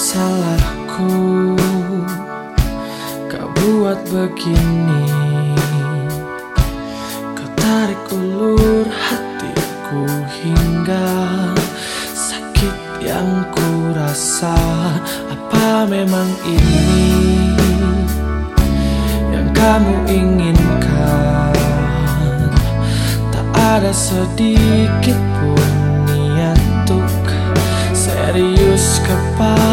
salahku Kau buat begini Kau tarik ulur hatiku hingga Sakit yang ku rasa Apa memang ini Yang kamu inginkan? Tak ada sedikit pun niat serius kepadaku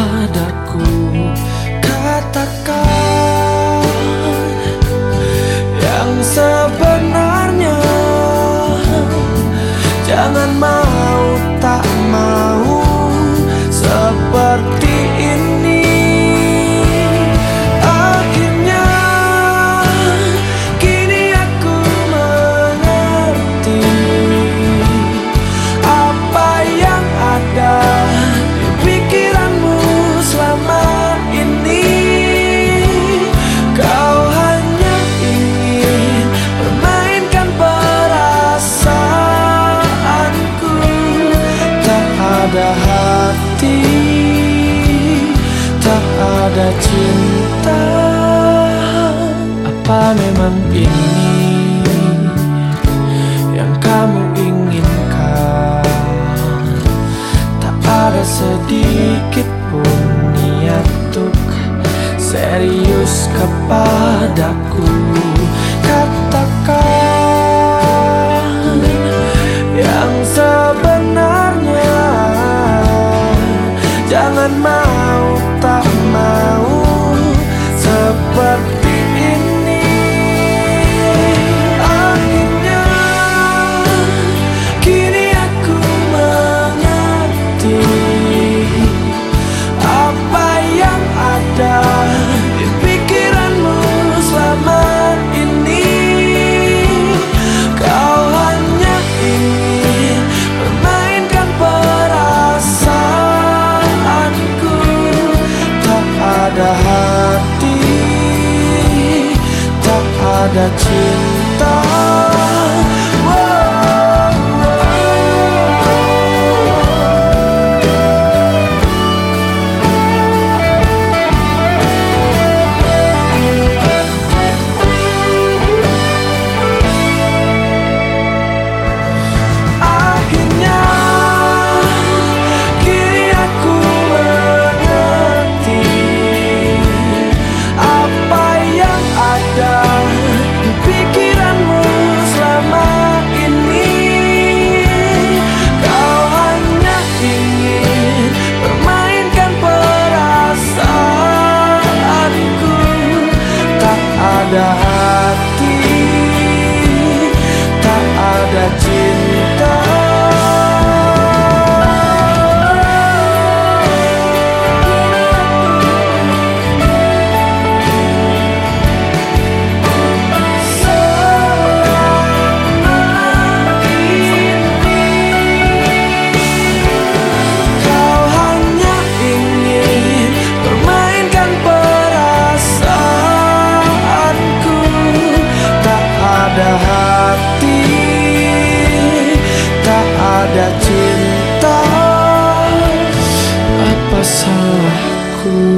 Jangan ada hati, tak ada cinta. Apa memang ini yang kamu inginkan? Tak ada sedikit pun niat untuk serius kepadaku Jangan mau hati, tak ada cinta ada to